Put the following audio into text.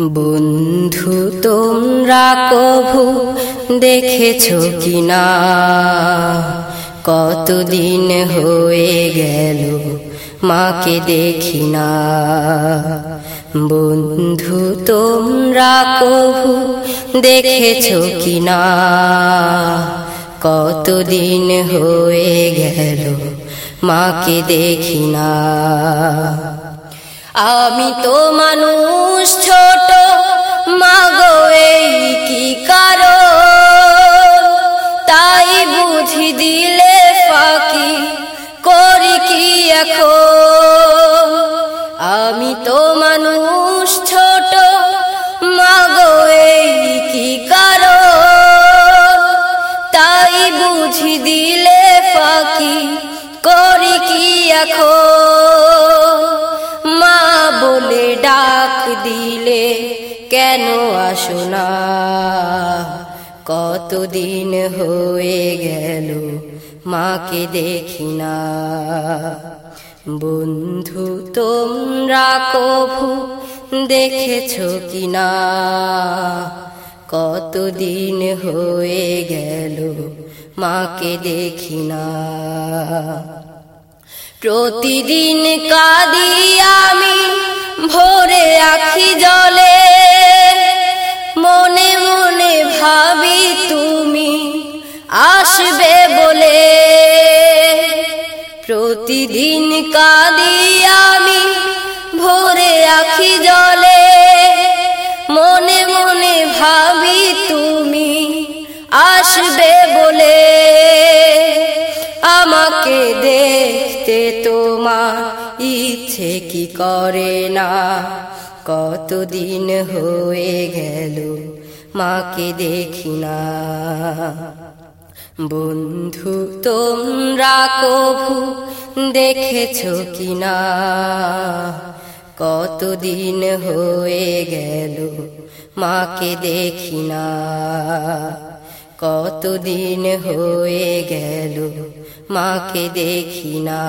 বন্ধু, তোমরা কভু দেখেছ কিনা? কতদিন হয়ে গেল মাকে দেখি না। বন্ধু, তোমরা কভু দেখেছ কিনা? কতদিন হয়ে গেল মাকে দেখি না। আমি তো মানুষ ছোট, মাগো এই কি কারও তাই বুঝি দিলে ফাঁকি করি কি এখন? আমি তো মানুষ ছোট, মাগো এই কি কারও তাই বুঝি দিলে ফাঁকি করি কি এখন? দিলে কেন আসো না? কতদিন হয়ে গেল মাকে দেখি না। বন্ধু, তোমরা কভু দেখেছ কিনা? কতদিন হয়ে গেল মাকে দেখি না। প্রতিদিন কাঁদি আমি, ভোরে আখি জলে। মনে মনে ভাবি তুমি আসবে বলে। প্রতিদিন কাঁদি আমি, ভোরে আখি জলে। মনে মনে ভাবি তুমি আসবে বলে। আমাকে দেখতে তোমার ইচ্ছে কি করে না? কতদিন হয়ে গেল মাকে দেখি না। বন্ধু, তোমরা কভু দেখেছ কিনা? কতদিন হয়ে গেল মাকে দেখি না। কতদিন হয়ে গেল মাকে দেখি না।